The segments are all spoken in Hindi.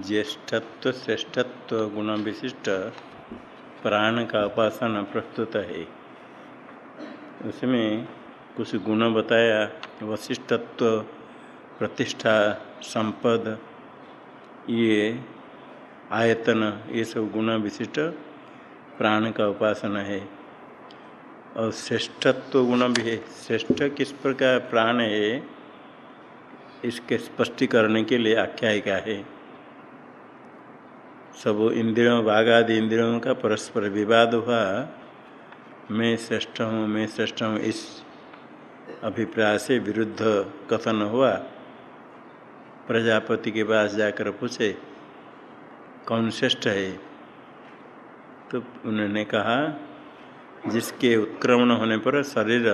ज्येष्ठत्व श्रेष्ठत्व गुण विशिष्ट प्राण का उपासना प्रस्तुत है उसमें कुछ गुण बताया, वशिष्ठत्व, प्रतिष्ठा, संपद, ये आयतन, ये सब गुण विशिष्ट प्राण का उपासना है। और श्रेष्ठत्व गुण भी है। श्रेष्ठ किस प्रकार प्राण है, इसके स्पष्टीकरण के लिए आख्यायिका है। सब इंद्रियों बाघ आदि इंद्रियों का परस्पर विवाद हुआ। मैं श्रेष्ठ हूँ, मैं श्रेष्ठ हूँ, इस अभिप्राय से विरुद्ध कथन हुआ। प्रजापति के पास जाकर पूछे, कौन श्रेष्ठ है? तो उन्होंने कहा, जिसके उत्क्रमण होने पर शरीर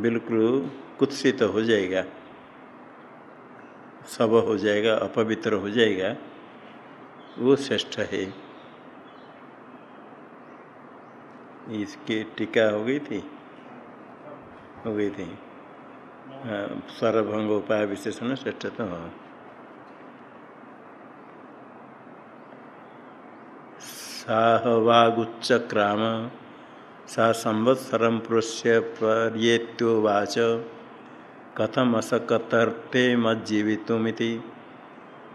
बिल्कुल कुत्सित हो जाएगा, सब हो जाएगा, अपवित्र हो जाएगा। वो श्रेष्ठ है। इसकी टीका हो गई थी? हो गई थी। सर्वभंग उपाय विशेषण श्रेष्ठता तो साहवागुच्चक्राम सा संवत्सर पुरुष्य पर्येत्योवाच कथम मज्जीवितुमिति।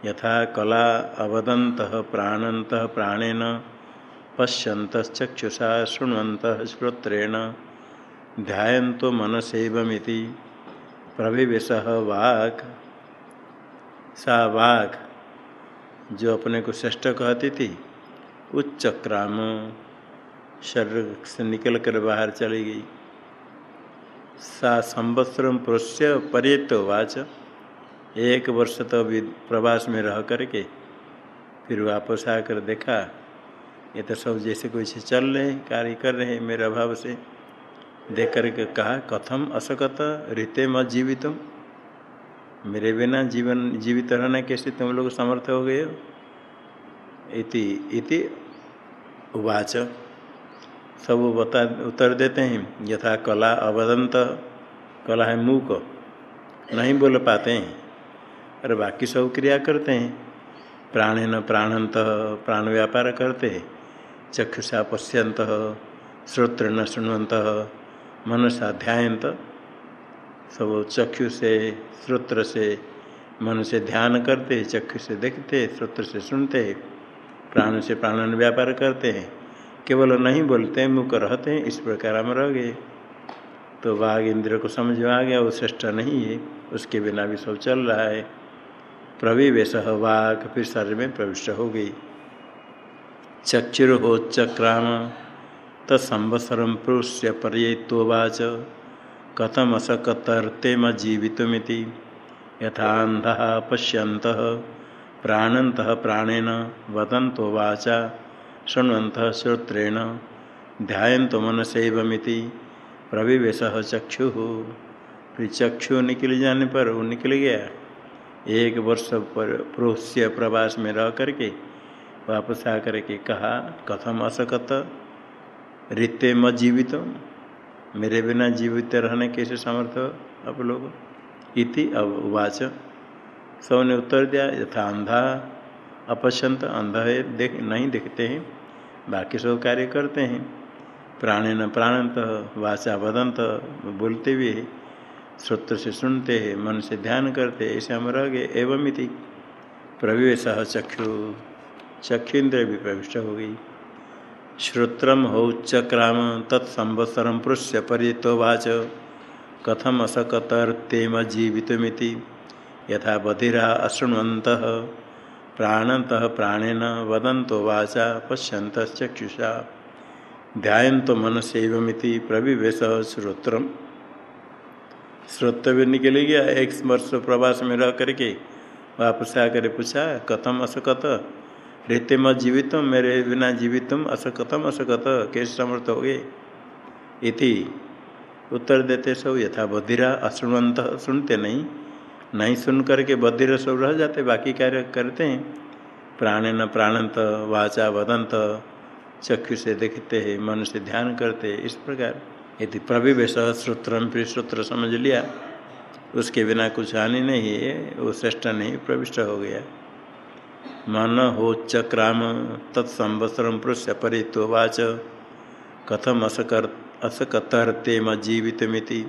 यथा कला अवदंत प्राणंत प्राणेन पश्यंत चक्षुषा शुण्वंत श्रोत्रेण ध्यातो मनसेवमिति, प्रविवेश वाक। सा वाक जो अपने को श्रेष्ठ कहती थी उच्च क्राम शरीर से निकल कर बाहर चली गई। सा संवत्सर पुरुष्य पर्यत वाच एक वर्ष तो प्रवास में रह करके फिर वापस आकर देखा, ये तो सब जैसे कोई से चल रहे कार्य कर रहे हैं मेरे अभाव से। देख करके कहा, कथम असकत रीते मत जीवितम। मेरे बिना जीवन, जीवित रहना कैसे तुम लोग समर्थ हो गए इति इति उवाच। सब बता, उत्तर देते हैं, यथा कला अवदंत, कला है मूक नहीं बोल पाते हैं। और बाकी सब क्रिया करते हैं। प्राणेन प्राणंत, प्राण व्यापार करते चक्षुषा पश्यंत, श्रोत्र न शुण्वंत, मनसा ध्यायंत। सब चक्षु से, श्रोत्र से मन से ध्यान करते चक्षु से देखते श्रोत्र से सुनते प्राण से प्राणन व्यापार करते हैं। केवल नहीं बोलते, मुख रहते हैं, इस प्रकार हम रह गए। तो बाघ इंद्र को समझ में आ गया, वो श्रेष्ठ नहीं है, उसके बिना भी सब चल रहा है। प्रविवेश वाक, फिर शरीर में प्रविष्ट हो गई। चक्षुर्होच्चक्राम तत्संवत्सरम पुरुष्य पर्येत्वाच कथम असकतर्तेम जीवितुमिति। यथांध पश्यंत प्राणंत प्राणेन वदंतो वाचा शृण्वंत श्रोत्रेण ध्यायंतो मनसेवमिति। प्रविवेश चक्षु। फिर चक्षु निकल जाने पर, वो निकल गया? एक वर्ष पर प्रोस्य प्रवास में रह करके वापस आकर के कहा, कथम असकत? रीते म जीवित मेरे बिना जीवित रहने कैसे समर्थ आप लोग? इति अब उवाच सबने उत्तर दिया, यथा अंधा अपश्यंत अंधा है देख, नहीं देखते हैं। बाकी सब कार्य करते हैं। प्राणेन प्राणंत, वाचा वदंत, बोलते भी है। श्रोत्र से सुनते हैं, मन से ध्यान करते ऐसे हम रह गए एवं इति। प्रवेश चक्षु चक्षु इंद्र भी प्रविष्ट हो गई। श्रोत्रम हौचक्राम तत्संवत्सरम पृष्य परितोवाच कथम असकतर्तेम जीवितमिति। यथा बधिरा अशृण्वत प्राणत प्राणेन वदंतो वाचा पश्यंत चक्षुषा ध्यायन्तो मनसेवमिति प्रविवेश श्रोत्रम। श्रोतव्य निकल गया, एक वर्ष प्रवास में रह करके वापस आकर पूछा, कथम असकत? रहते मत जीवित मेरे बिना जीवितम, असकतम असकत कैसे समर्थ हो गए? इति। उत्तर देते सब, यथा बधिरा अशुणवंत सुनते नहीं। नहीं सुन करके बधिर सब रह जाते, बाकी कार्य करते हैं। प्राण न प्राणंत, वाचा वदंत, चक्षु से देखते हैं, मन से ध्यान करते इस प्रकार। यदि प्रविवेश श्रोत्र फिर समझ लिया, उसके बिना कुछ हानि नहीं है, वो श्रेष्ठ नहीं, प्रविष्ट हो गया। मन होच्चक्राम तत्संवत्सर पुरुष परित्वाच कथम असकर असकतर्ते मजीवितमिति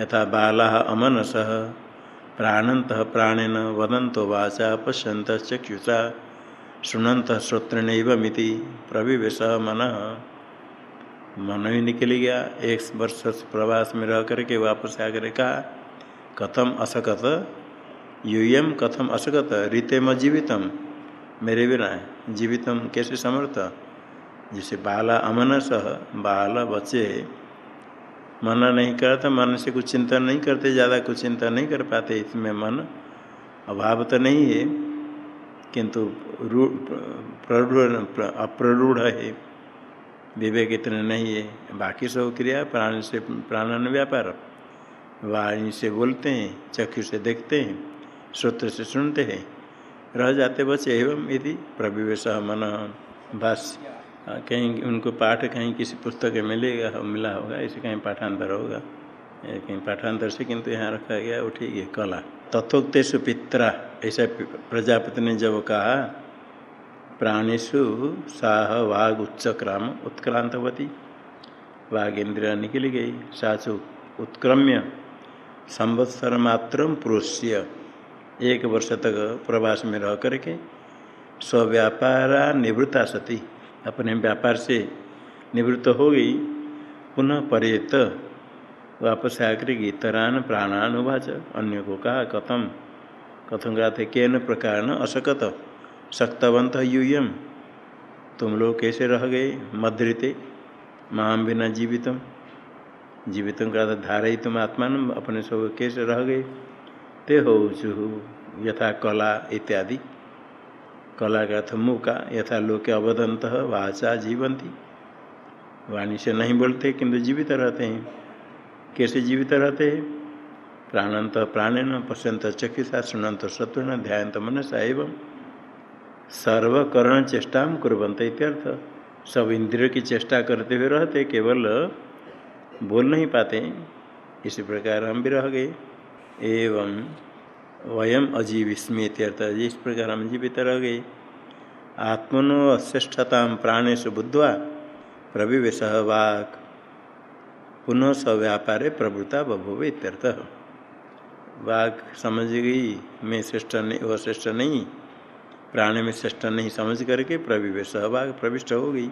यथा बाला अमनस प्राणंत प्राणेन वदंतो वाचा पश्यंत चक्षुषा शुणंत श्रोत्रणमिति प्रविवेश मन मन ही निकल गया, एक वर्ष प्रवास में रह करके वापस आकर कहा, कथम असकत, यूयम कथम असकत रीते म जीवितम, मेरे बिना जीवितम कैसे समर्थ? जैसे बाला अमन सह, बाल बच्चे मन नहीं करता, मन से कुछ चिंतन नहीं करते, ज़्यादा कुछ चिंता नहीं कर पाते, इसमें मन अभाव तो नहीं है, किंतु प्ररूढ़ अप्ररूढ़ है। विवेक इतने नहीं है। बाकी सब क्रिया प्राण से, प्राणन व्यापार। वाणी से बोलते हैं, चक्षु से देखते हैं श्रोत्र से सुनते हैं। रह जाते बच्चे एवं यदि प्रविवेश मन बस कहीं उनको पाठ कहीं किसी पुस्तक में मिलेगा मिला होगा, इसे कहीं पाठांतर होगा। कहीं पाठांतर से किंतु यहाँ रखा गया वो ठीक है कला। तथोक्तेषु पित्रा, ऐसा प्रजापति ने जब कहा प्राणीषु साह वाघ उच्चक्राम उत्क्रांतवती वाघ निकली गई। साचु उत्क्रम्य संवत्सर मात्र पुरुष्य एक वर्ष तक प्रवास में रह करके स्व्यापारा निवृत्ता सती। अपने व्यापार से निवृत्त हो गई। पुनः परेत वापस आकर गीतरान प्राणानुवाच। अन्य को कहा, कथम? कथम थे केन प्रकार असकत? सक्तवंत यूयम। तुम लोग कैसे रह गए? मद्रिते माम बिना जीवितम। जीवितम का धारई तुम आत्मा अपने सब कैसे रह गए? ते हो चुहु यथा कला इत्यादि। कला का अर्थ मुँह का यथा लोके अवदंत वाचा जीवंती। वाणी से नहीं बोलते, किंतु जीवित रहते हैं। कैसे जीवित रहते हैं? प्राणंत प्राणेन पश्यंत चक्षुषा, सुनंत शत्रु ध्यान मनसा एवं सर्वकरण चेष्टा कुरंत इत्यर्थ। सब इंद्रियों की चेष्टा करते हुए रहते, केवल बोल नहीं पाते। इसी प्रकार हम भी रह गए। एवं वयम अजीविस्मी इत्यर्थ। इस प्रकार हम जीवित रह गए। आत्मनो अश्रेष्ठता प्राणेश बुद्धवा प्रविवेश वाक। पुनः सव्यापारे प्रभुता बभुव इत्यर्थ। वाक समझ गई, मैं श्रेष्ठ नहीं, वह श्रेष्ठ नहीं। प्राण में श्रेष्ठ नहीं समझ करके प्रविवेश सहभाग प्रविष्ट हो गई।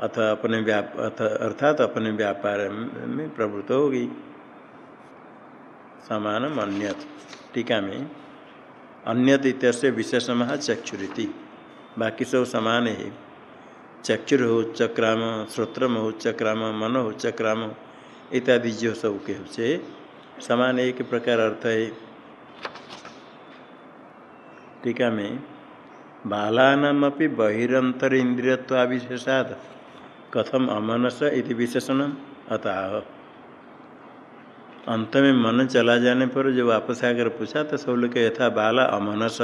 अथ अपने व्याप, अथ, अर्थात अपने व्यापार में प्रवृत्त हो गई। समान अन्यत। टीका में, अन्यत इत्य विशेषम चक्षुरीति। बाकी सब समान है। चक्षुर हो, चक्राम, श्रोत्रम हो, चक्राम, मन हो, चक्राम इत्यादि जो सब के से समान एक प्रकार अर्थ है। टीका में बालानामपि बहिरंतर इंद्रियवाविशेषाद कथम अमनस विशेषण अतः अंत। में मन चला जाने पर जो वापस आकर पूछा तो सब लोग यथा बाला अमनस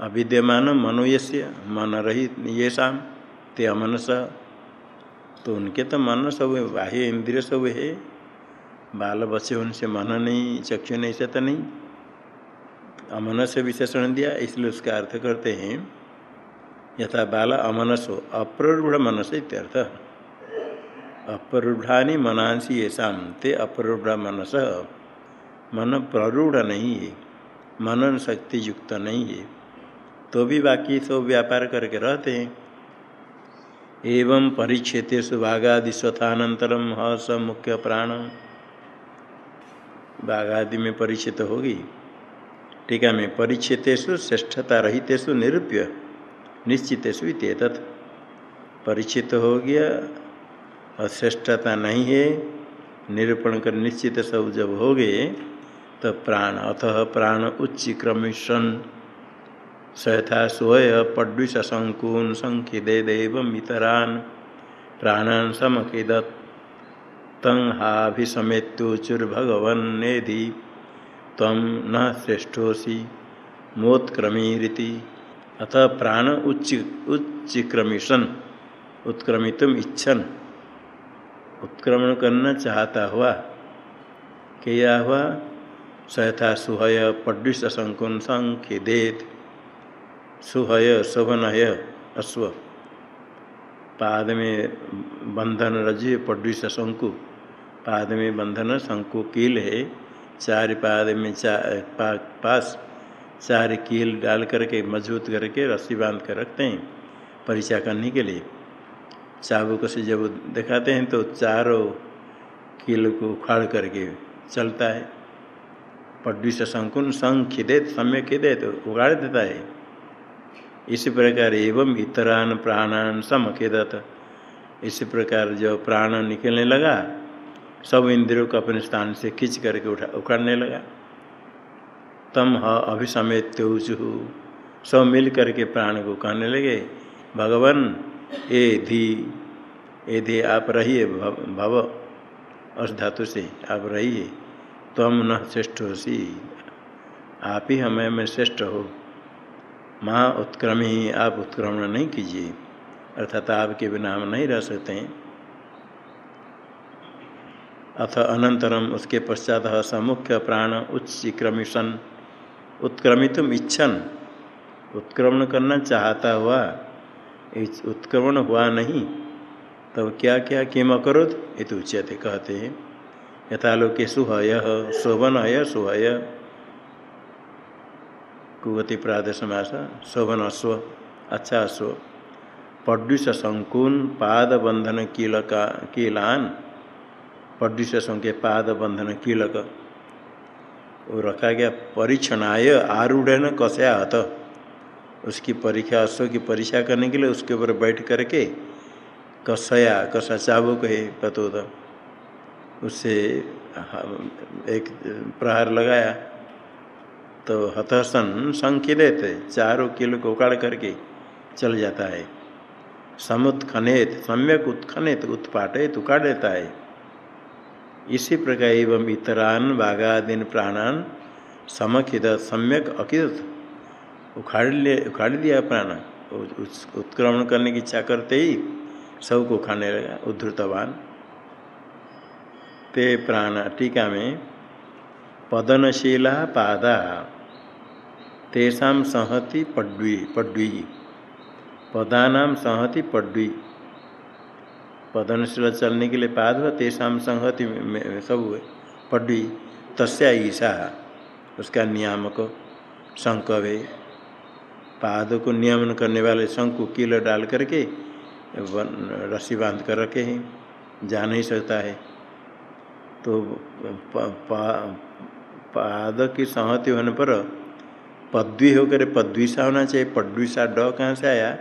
अविद्यमान मनो यश्य मन रही ये ते अमनस तो उनके तो मन सब बाह्य इंद्रिय सब है। बाल बच्चे उनसे मन नहीं, चक्षु नहीं से तो नहीं। अमन से विशेषण दिया, इसलिए उसका अर्थ करते हैं, यथा बाला अमनसो, अप्ररूढ़ मनस इत्यर्थ। अप्ररूढ़ानी मनांसी ऐसा ते अप्ररूढ़ मनस। मन प्ररूढ़ नहीं है, मनन शक्ति युक्त नहीं है। तो भी बाकी सब व्यापार करके रहते हैं। एवं परिक्षेतेषु भागादि स्वथानंतरम हस मुख्य प्राण। बाघादि में परिचित होगी। टीका में परिचितेषु श्रेष्ठता रहितेषु निरूप्य, निश्चितेषु इतत परिचित हो गया और श्रेष्ठता नहीं है, निरूपण कर निश्चित सब जब हो गए तो प्राण, अतः प्राण उच्च क्रमिशन सयथा स्वय पड्विष संकून संखिदे देव मितरान प्राणान समखिदत तं हाभिसमेत्युचुर्भगवन्नेधि तम न श्रेष्ठोसी मोत्क्रमीरीति। अतः प्राण उच्च उच्चक्रमिशन उत्क्रमितुम इच्छन। उत्क्रमण करना चाहता हुआ, क्या हुआ? सहथा सुहय पड्विष संकुन संख्यदेत सुहय शोभनय अश्व। पाद में बंधन रज़ी पडविश शंकु। पाद में बंधन शंकु कील है। चार पाद में चार पा, पास चार कील डाल करके मज़बूत करके रस्सी बाँध कर रखते हैं परीक्षा करने के लिए। चाबुक से जब दिखाते हैं तो चारों कील को उखाड़ करके चलता है। पड्डी से संकुन संग खिदे सम्य खिदे तो उगाड़ देता है। इसी प्रकार एवं इतरान प्राणान सम खिदत। इसी प्रकार जो प्राण निकलने लगा सब इंद्रियों को अपने स्थान से खींच करके उठा, उखाड़ने लगा। तम ह अभिसमेत सब मिल करके प्राण को कहने लगे। भगवान, ए धी ए धी, आप रहिए भव अस धातु से आप रहिए। तम न श्रेष्ठ हो सी आप ही हमें में श्रेष्ठ हो। माँ उत्क्रम ही आप उत्क्रमण नहीं कीजिए। अर्थात आपके बिना हम नहीं रह सकते हैं। अथ अनंतरम उसके पश्चात समुख्य प्राण उच्च क्रमिशन उत्क्रमित इच्छन। उत्क्रमण करना चाहता हुआ उत्क्रमण हुआ नहीं तब क्या क्या किम अकरोध ये उच्यते, कहते हैं। यथालोके सुहय शोभन हय सुहय। कुवती प्रादेशमास शोभन अश्व अच्छा अश्व पड्युष संकुन पाद बंधन कीलक, कीलान पड्युष के पाद बंधन कीलक। वो रखा गया परीक्षणाय आरूढ़ न कसया हत उसकी परीक्षा, अश्व की परीक्षा करने के लिए उसके ऊपर बैठ करके कसया कसा चाबुक है पतोद उससे एक प्रहार लगाया। तो हतसन संकित चारों किलो को उकाड़ करके चल जाता है। समुत्खनित, सम्यक उत्खनित, उत्पाटित उकाड़ देता है। इसी प्रकार एवं इतरान बाघादीन प्राणान समखिद सम्यक अकित उखाड़ ले उखाड़ दिया प्राण। उत्क्रमण करने की इच्छा करते ही सबको खाने लगा, उद्धृतवान। ते प्राण, टीका में, पदनशीला पादा, तेषा संहति पड्वी पड्वी। पदानाम संहति पड्वी। पदनशील चलने के लिए पाद तेषा संहति सब हुए। पड्वी तस्या ईसा उसका नियामक शंकवे। पाद को नियमन करने वाले शंकु कील डाल करके रस्सी बाँध कर रखे हैं, जा नहीं सकता है। तो पाद की संहति होने पर पद्वी होकर पद्विषा होना चाहिए। पद्विषा ड कहाँ से आया?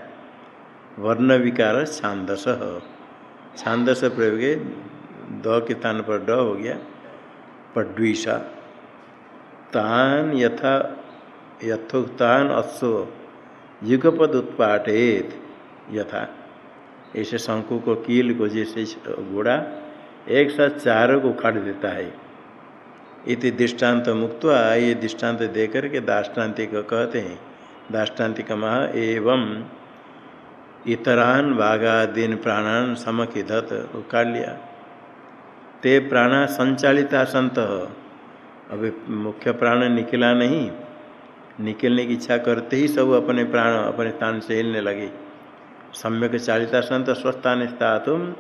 वर्ण विकार छांदस। छांदस प्रयोग द के स्थान पर ड हो गया, पड्वीषा। तान यथा यथोक्तान अश्व युगपद उत्पाटेत, यथा। ऐसे शंकु को कील को जैसे घोड़ा एक साथ चारों को उखाड़ देता है। इति दृष्टांत मुक्त ये दृष्टांत दे करके दाष्टान्तिक कहते हैं। दाष्टान्तिक मह एवं इतरान बाघादीन प्राणान समखिधत उखाड़ लिया ते प्राणा संचालिता संत अभी मुख्य प्राण निकला नहीं। निकलने की इच्छा करते ही सब अपने प्राण, अपने स्थान से हिलने लगे। सम्यक चालिता संत स्वस्थान स्था तुम।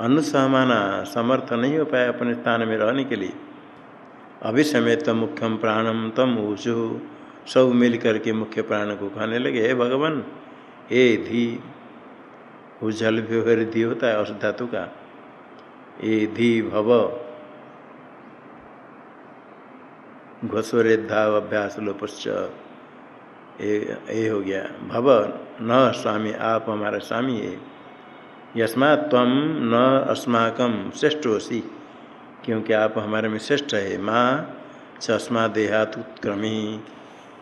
अनुसहमाना समर्थ नहीं हो पाया अपने स्थान में रहने के लिए। अभिसमेत मुख्यम प्राणम तम ऊषु सब मिल करके मुख्य प्राण को खाने लगे। हे भगवान! ए धी उजल भी धी होता है धातु का। ए धी भव। घोषोरेधा अभ्यास लोपश्च ए हो गया। भव, न स्वामी, आप हमारा स्वामी है। यस्मा तम न अस्माकम श्रेष्ठोसी क्योंकि आप हमारे में श्रेष्ठ है। माँ चश्मा देहात उत्क्रमी।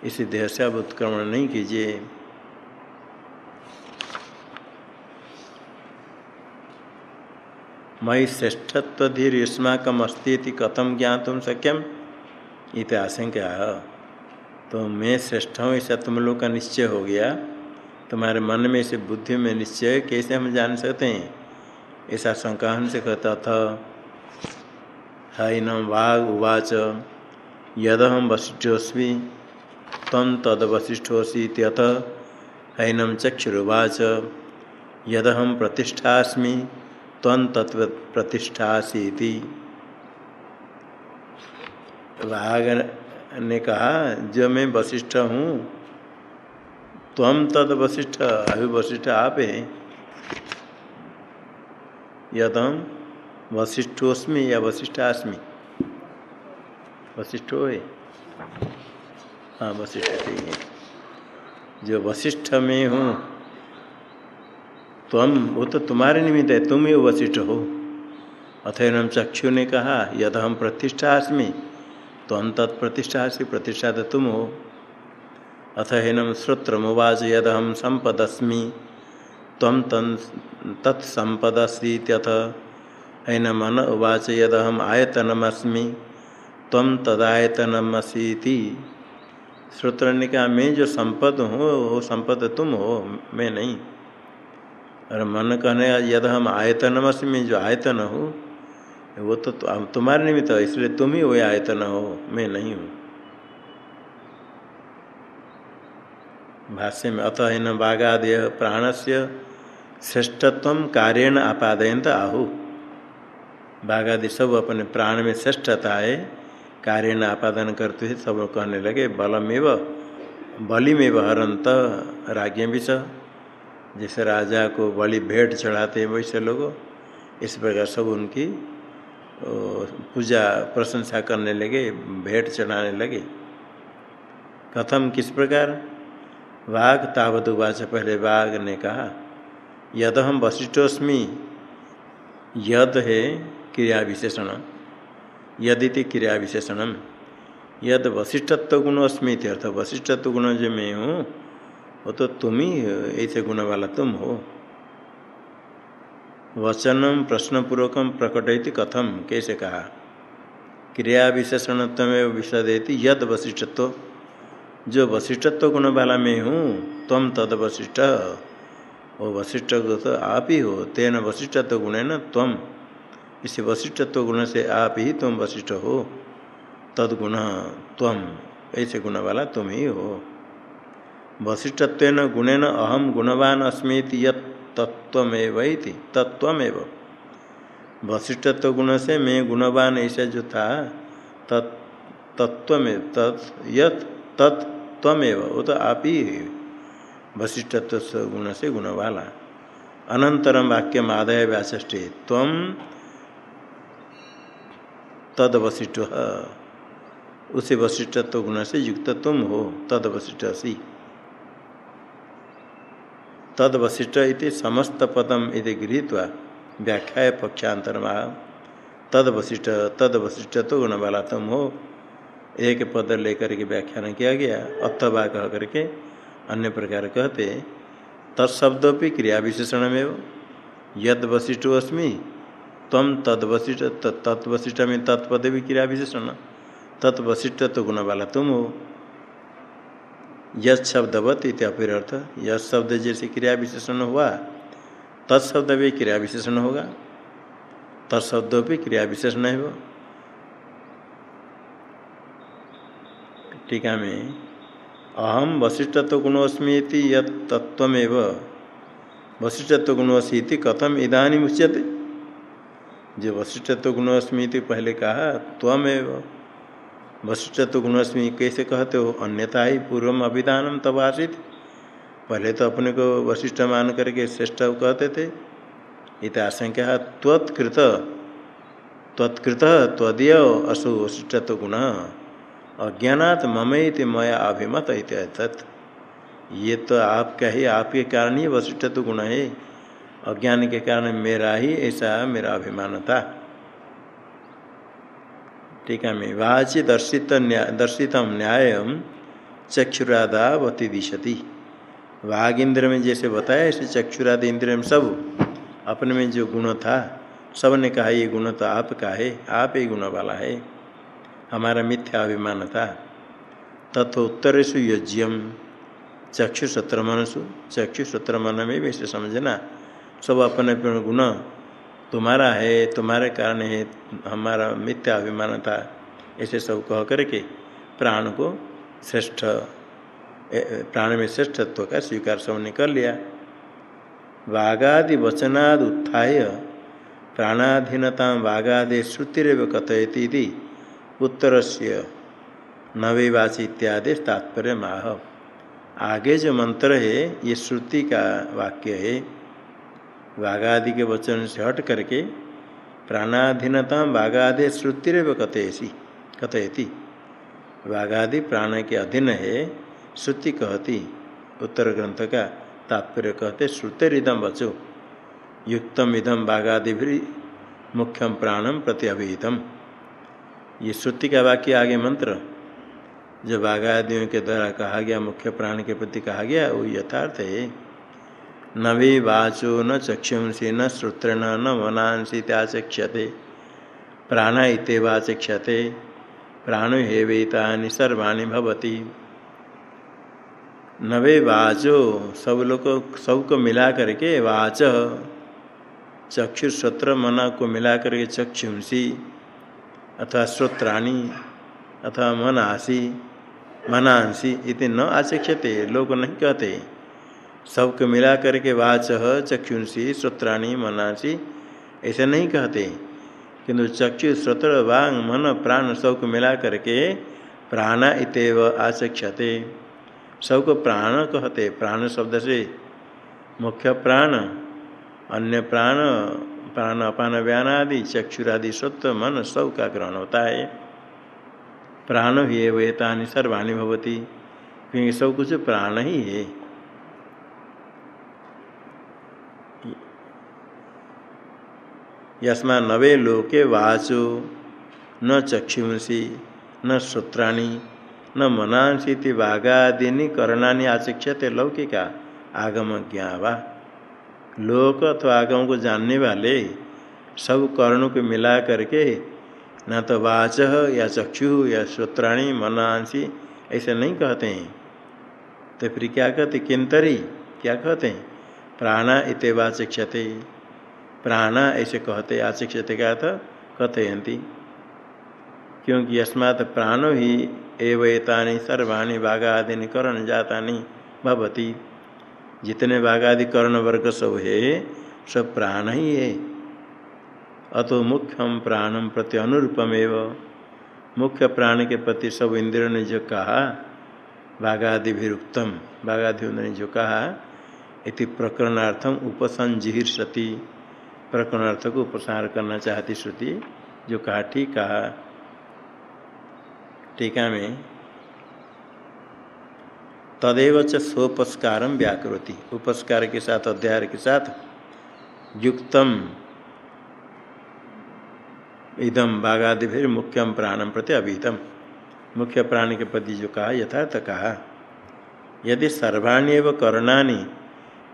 इसी देह से आप उत्क्रमण नहीं कीजिए। मई श्रेष्ठत्व धीर युष्माकम अस्ती कथम ज्ञात शक्यम? इत आशंका तो मैं श्रेष्ठ हूँ ऐसा तुम लोग का निश्चय हो गया। तुम्हारे मन में से बुद्धि में निश्चय कैसे हम जान सकते हैं? ऐसा शंका से कहता था हाइनम वाघ उवाच यदहम वशिष्ठोस्मी तम तदवशिष्ठोसी त्यथ हैनम चक्षुरुवाच यदहम प्रतिष्ठास्मी तम तत्व प्रतिष्ठासी वाघ ने कहा, जो मैं वशिष्ठ हूँ तम तद वशिष्ठ अभी वशिष्ठ आप हैं। यदम वशिष्ठोस्मी या वशिष्ठास्मी? वशिष्ठो है। हाँ वशिष्ठ जो वशिष्ठ में हूँ तुम वो तो तुम्हारे निमित्त है, तुम ही वशिष्ठ हो। अथैनम चक्षु ने कहा यद हम प्रतिष्ठा अस्मी तो हम तत्प्रतिष्ठा से प्रतिष्ठा तो तुम हो। अथ हेनम श्रोत्रमुवाच यद हम संपदस्मी, तम तन तत्संपदस्तीथ हैनम अन उवाच यद हम आयतनमस्मी, तम तदायतनमसीति श्रोत्र ने कहा, मैं जो संपद हूँ, वो संपद तुम हो, मैं नहीं। और मन कहने, यद हम आयतनमस्मी जो आयतन हो, वो तो तुम्हारे निमित्त है, इसलिए तुम ही वो आयतन हो, मैं नहीं हूँ। भाष्य में, अतः न बाघादय प्राण से श्रेष्ठत्व कार्यण आपादयंत आहु। बाघादि सब अपने प्राण में श्रेष्ठता है कार्यण आपादन करते थे सब कहने लगे, बलमेव, बलिमेव हरंत राज्य विष जैसे राजा को बलि भेंट चढ़ाते हैं वैसे लोग, इस प्रकार सब उनकी पूजा प्रशंसा करने लगे, भेंट चढ़ाने लगे। कथम किस प्रकार? वाघ तावत उवाच, पहले वाघ ने कहा यद हम वशिष्ठोस्मी यद है क्रिया विशेषण यदिति क्रिया विशेषण यद वशिष्ठत्व गुण अस्मी अर्थ वशिष्ठत्व गुण जो मैं हूँ वो तो तुम ही ऐसे गुण वाला तुम हो। वचनम प्रश्नपूर्वक प्रकटयति कथम, कैसे कहा? क्रिया विशेषण तमें विषदेती यद वशिष्ठत्व। जो वशिष्ठत्व गुण वाला मैं हूँ तम तद वशिष्ठ। वो वशिष्ठ तो आप ही हो, तेन वशिष्ठत्व गुण है न तम इस वशिष्ठत्व गुण से आप ही तुम वशिष्ठ हो। तदगुण तम ऐसे गुण वाला तुम ही हो। वशिष्ठत्व गुणेन अहम गुणवान अस्मीति यत् तत्वमेव तत्वमेव वशिष्ठत्व गुण से मैं गुणवान ऐसा जो था तत्व में तत् तत्वमेव वो तो आप ही वशिष्ठत्व गुण से गुण वाला अनंतरम वाक्य आदय व्याष्टे तम तद वशिष्ठ उसे वशिष्ठत्व गुण से युक्त तुम हो तद वशिष्ठ सी तद वशिष्ठ इति समस्त पदम इति गृहीत्वा व्याख्या पक्षांतर तद वशिष्ठ तद वशिष्ठ तो गुण वाला तुम हो एक पद लेकर के व्याख्यान किया गया। अथवा कह करके अन्य प्रकार कहते तत्शब्द भी क्रिया विशेषण में यद वशिष्ठ अस्मी तम तद वशिष्ठ तत्वशिष्ट में तत्पद भी क्रिया विशेषण तत्वशिष्ठ तो गुण वाला तुम हो यद शब्दवत इत्यर्थ यद शब्द जैसे क्रिया विशेषण हुआ तत्शब्द भी क्रिया विशेषण होगा। तत्शब्द भी क्रिया विशेषण है वो। टीका में अहम वशिष्ठत्व गुणोस्मी यद तत्वमेव वशिष्ठत्व गुणोस्मी कथम इधानी उच्यते जो वशिष्ठत्व गुणोस्मी पहले कहा, त्वमेव। वशिष्ठ तो कैसे कहते हो? अन्यथा ही पूर्वम अभिधानम तब आसित। पहले तो अपने को वशिष्ठ मान करके श्रेष्ठ कहते थे। इत आशंका, त्वत्कृत त्वत्कृत, त्वदीय असु वशिष्ठत्व गुण अज्ञात ममित मया अभिमत तत् ये तो आपका ही, आपके कारण ही वशिष्ठत्व गुण है। अज्ञान के कारण मेरा ही ऐसा मेरा अभिमान था। टीका में वाची दर्शित न्याय दर्शित न्याय चक्षुरादावती दिशति वाघ इंद्र में जैसे बताया, ऐसे चक्षुराद इंद्र में सब अपने में जो गुण था सबने कहा, ये गुण तो आपका है, आप ही गुण वाला है। हमारा मिथ्या अभिमान था। तथा उत्तरेशु यज्ञम चक्षु सत्र मनसु चक्षु सत्र मन में वैसे समझना। सब अपने अपने गुण तुम्हारा है, तुम्हारे कारण है, हमारा मिथ्या अभिमान था, ऐसे सब कह करके प्राण को श्रेष्ठ प्राण में श्रेष्ठत्व का स्वीकार सबने कर लिया। वागादि वचनाद उत्थाय, प्राणाधीनता वागादि श्रुतिरव कथयती उत्तर से नवेवाची इत्यादि तात्पर्य माह आगे जो मंत्र है, ये श्रुति का वाक्य है वाघादि के वचन से हट करके प्राणाधीनता वाघादि श्रुतिरव कथयसी, कथयती। वाघादि प्राण के अधीन है, श्रुति कहती, उत्तर ग्रंथ का तात्पर्य कहते श्रुतिरिदम बचो युक्तम इदम बाघादि भी मुख्यम प्राणम प्रति अभिहितम। ये श्रुति का वाक्य आगे मंत्र, जो बाघादियों के द्वारा कहा गया मुख्य प्राण के प्रति कहा गया, वो यथार्थ है। न भी वाचो न चक्षुंसी न श्रोत्र न मनांसी त्याचक्षते। प्राण इते वाचक्षते। प्राण हेवेता सर्वाणी भवती। नवे वाचो सब लोग सबको मिला करके वाच। चक्षु श्रोत्र मना को मिला करके चक्षुंसी अथवा श्रोत्राणी अथवा मनासी, मनांसी इति न आचक्षते लोग नहीं कहते। सबको मिला करके वाच चक्षुंसी श्रोत्राणी मनासी। ऐसे नहीं कहते। किंतु चक्षु श्रोत्र वांग मन प्राण सबको मिला करके प्राण इतव आचक्षते। सबको प्राण कहते, प्राण शब्द से। मुख्य प्राण, अन्य प्राण प्राण अपान व्यान आदि, चक्षुरादि सत्व मन सब का ग्रहण होता है। प्राण ही वेता सर्वाणी भवती। क्योंकि सब कुछ प्राण ही है। यस्मा नवे लोके वाचो न चक्षुंसी, न श्रोत्राणी न मनांसी वाघादीनी करणानी आचक्षते लौकिका आगम ज्ञावा। लोक अथवा आगम को जानने वाले सब कर्णों को मिला करके न तो वाच, या चक्षु, या श्रोत्राणी मनांसी, ऐसे नहीं कहते हैं। तो फिर क्या कहते किंतरी क्या कहते हैं? प्राणा इतने वाचक्षते। प्राणा ऐसे कहते आचक्षते क्या था कथयंती क्योंकि अस्मात् प्राणो ही एवता सर्वाणी बाघादि करण जाता भवती। जितने बाघादि कर्ण वर्ग सब है, सब प्राण ही है। अतो मुख्यम प्राणम प्रति अनुरूपमेव। मुख्य प्राण के प्रति सब इंद्रियों ने जो कहा बाघादि भी उत्तम बाघादि ने जो कहा, इति प्रकरणार्थम उपसंजिहिर्सती प्रकरणार्थ को उपसार करना चाहती श्रुति, जो कहा ठीक कहा टीका में तदेव च स्वोपस्कार व्याकृति उपस्कार के साथ, अध्याय के साथ, युक्तम इदम बाघादि फिर मुख्यम प्राणम प्रति अभितम। मुख्य प्राण के प्रति जो कहा, यथार्थ कहा, यदि सर्वाणी कर्णानि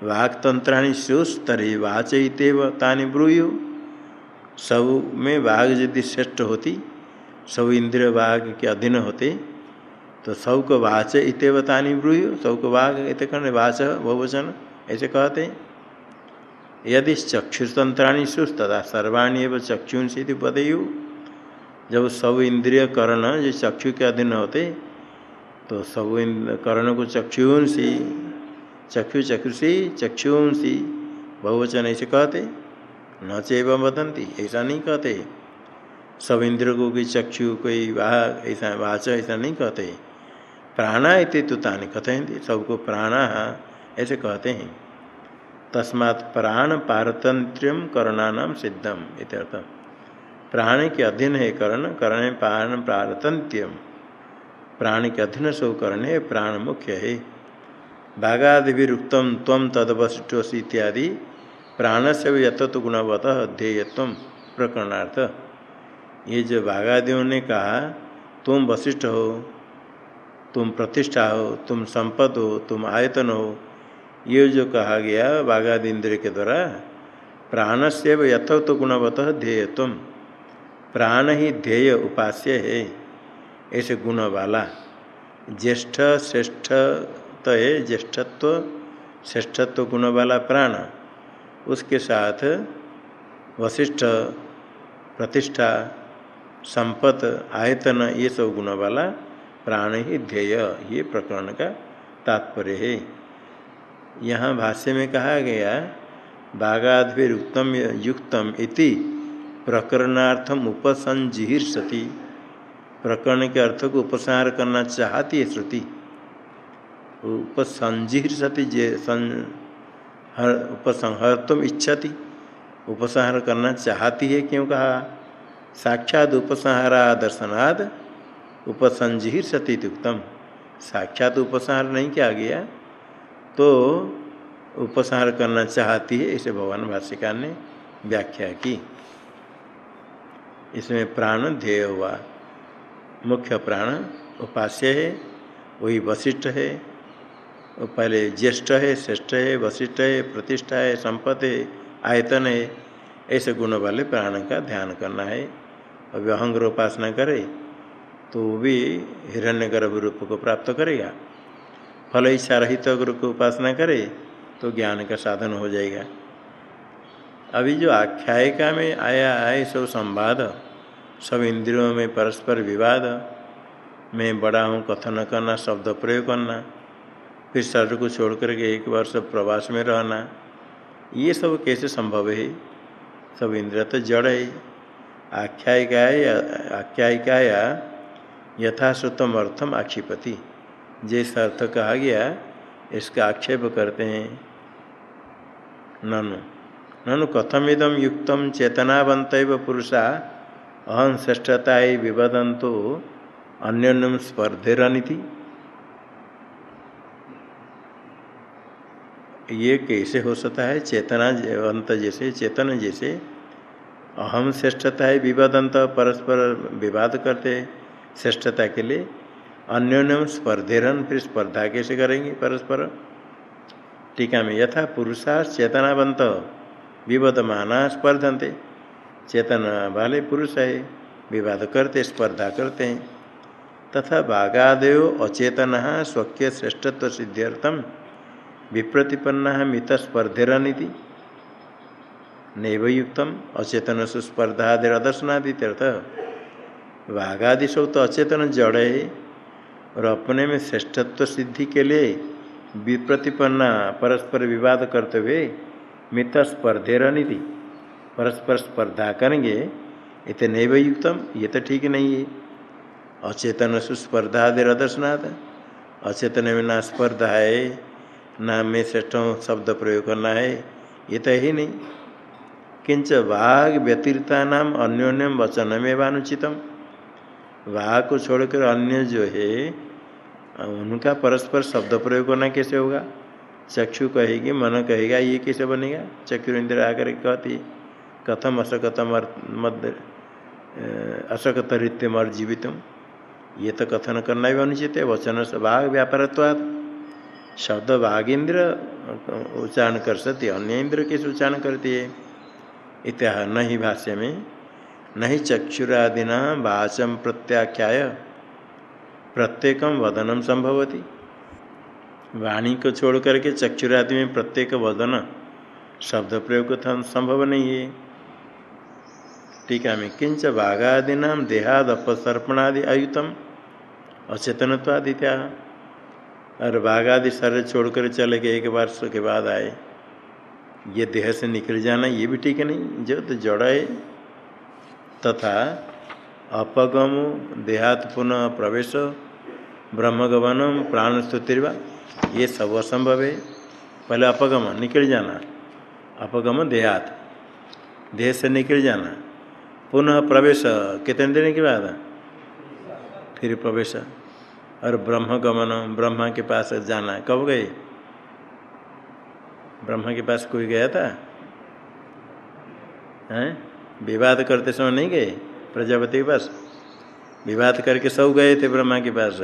वाक्तंत्राणी स्युस्तरे वाचयितेव तानि ब्रूयु। सब में वाघ यदि श्रेष्ठ होती, सब इंद्रिय वाघ के अधीन होते तो सबको वाच इतवतानी ब्रूह सबको वाघ इत वाच, बहुवचन ऐसे कहते यदि चक्षुतंत्राणी सुस्तता सर्वाणी एवं चक्षुंसी पदयु। जब सब इंद्रिय कर्ण जो चक्षु के अधीन होते तो सब कर्ण को चक्षुंसी चक्षु चक्षुषी, चक्षुंसी, बहुवचन ऐसे कहते, न चेव बदंती ऐसा नहीं कहते। सब इंद्र को कोई चक्षु, कोई वाह, ऐसा वाच, ऐसा नहीं कहते। प्राणा इति तुतानि कथयती सबको प्राणा ऐसे कहते हैं। तस्मात् प्राण पारतंत्र्यम करणानाम सिद्धम इत्यर्थ प्राण के अधीन है कर्ण कर्ण प्राण पारतंत्र्यम प्राण के अधीन सब कर्ण है, प्राण मुख्य है। भागादिरुक्तम तम तदवशिष्टोसी इत्यादि प्राण से यथत्व गुणवत ध्येयत्व प्रकरणार्थ। ये जो बाघादियों ने कहा, तुम वशिष्ठ हो, तुम प्रतिष्ठा हो, तुम संपद हो, तुम आयतन हो, ये जो कहा गया बाघादि के द्वारा प्राण से यथोक्त गुणवत ध्येय तुम प्राण ही ध्येय उपास्य है, ऐसे गुण वाला, ज्येष्ठ, श्रेष्ठ तो है ज्येष्ठत्व, श्रेष्ठत्व गुण वाला प्राण, उसके साथ वशिष्ठ, प्रतिष्ठा, संपत, आयतन, ये सब गुण वाला प्राण ही ध्येय, ये प्रकरण का तात्पर्य है। यहाँ भाष्य में कहा गया बाघाद्भिर उत्तम युक्तम इति प्रकरणार्थम उपसंजिहिर्सति प्रकरण के अर्थ को उपसंहार करना चाहती है श्रुति। उपसंजिहिर्सति जे सं हर उपसंहर तुम इच्छति। उपसंहार करना चाहती है क्यों कहा? साक्षात उपसंहारा दर्शनाद उपसंजिहिर्सति उत्तम साक्षात उपसंहार नहीं किया गया। तो उपसंहार करना चाहती है, इसे भगवान भाष्यकार ने व्याख्या की। इसमें प्राण ध्येय हुआ। मुख्य प्राण उपास्य है, वही वशिष्ठ है पहले ज्येष्ठ है श्रेष्ठ है वशिष्ठ है प्रतिष्ठा है संपत्ति है आयतन है ऐसे गुण वाले प्राण का ध्यान करना है। अभी अहंग्र उपासना करे तो वो भी हिरण्य गर्भ रूप को प्राप्त करेगा। फल इच्छा रहित गुरु को उपासना करे तो ज्ञान का साधन हो जाएगा। अभी जो आख्यायिका में आया है सब संवाद, सब इंद्रियों में परस्पर विवाद, मैं बड़ा हूँ, कथन करना, शब्द प्रयोग करना फिर शरीर को छोड़ करके एक वर्ष प्रवास में रहना, ये सब कैसे संभव है? सब इंद्रिय तो जड़ है। आख्यायिका या यथाश्रुतम अर्थम आक्षिपति। जिस अर्थ कहा गया, इसका आक्षेप करते हैं। ननु ननु कथमिदम युक्त चेतनावंत पुरुषा अहम श्रेष्ठता विवदंतो अन्योन्यम स्पर्धेरनीति। ये कैसे हो सकता है? चेतना अंत जैसे, चेतन जैसे। अहम श्रेष्ठता है विवाद विवादंत, परस्पर विवाद करते श्रेष्ठता के लिए। अन्योन्यम स्पर्धेरन, फिर स्पर्धा कैसे करेंगे परस्पर? टीका में यथा पुरुषा चेतनावंत, विवदमाना स्पर्धनते। चेतना वाले पुरुष है, विवाद करते, स्पर्धा करते। हैं तथा बाघादयो अचेतन स्वकीय श्रेष्ठत्व सिद्ध्यर्थम। विप्रतिपन्ना मित स्पर्धेरनीति नैवयुक्तम अचेतन सुस्पर्धादिदर्शनादित्यर्थ बाघादि सब तो अचेतन जड़ है और अपने में श्रेष्ठत्व सिद्धि के लिए विप्रतिपन्ना परस्पर विवाद करते हुए मित स्पर्धेरनीति परस्पर स्पर्धा करेंगे इतने नैव युक्तम ये तो ठीक नहीं है अचेतन सुस्पर्धादिदर्शनाथ अचेतन में ना स्पर्धा है ना में श्रेष्ठ शब्द प्रयोग करना है, ये तो ही नहीं। किंच वाघ व्यतीरता नाम अन्योन्यम वचनमेव अनुचितम वाघ को छोड़कर अन्य जो है, उनका परस्पर शब्द प्रयोग करना कैसे होगा? चक्षु कहेगी, मन कहेगा, ये कैसे बनेगा? चक्षु इंद्र आकर कहती कथम असकतम मध्य असकत रित्यम और जीवितम ये तो कथन करना भी अनुचित है, वचन से भाग व्यापारत्वाद शब्द भाग इंद्र उच्चारण कर सकती अन्य इंद्र कैसे उच्चारण करती है? इत्या नहीं भाष्य में नहीं चक्षुरादिना वाचम प्रत्याख्याय प्रत्येकम वदनम संभवती। वाणी को छोड़ करके चक्षुरादि में प्रत्येक वदन, शब्द प्रयोग संभव नहीं है। टीका में, किंच बाघादीना देहाद अपसर्पणादि अयुतम अचेतनत्वादित्या और बाघादि शरीर छोड़कर चले गए, एक वर्ष के बाद आए। ये देह से निकल जाना, ये भी ठीक है नहीं, जो तो जड़ है तथा अपगम देहात पुनः प्रवेश, ब्रह्मगमनम प्राण स्तुतिर्वा, ये सब असंभव है। पहले अपगम, निकल जाना। अपगम देहात, देह से निकल जाना। पुनः प्रवेश, कितने दिन के बाद? फिर प्रवेश। और ब्रह्म गमन ब्रह्मा के पास जाना कब गए ब्रह्मा के पास कोई गया था? हैं? विवाद करते समय नहीं गए? प्रजापति के पास? विवाद करके सब गए थे ब्रह्मा के पास।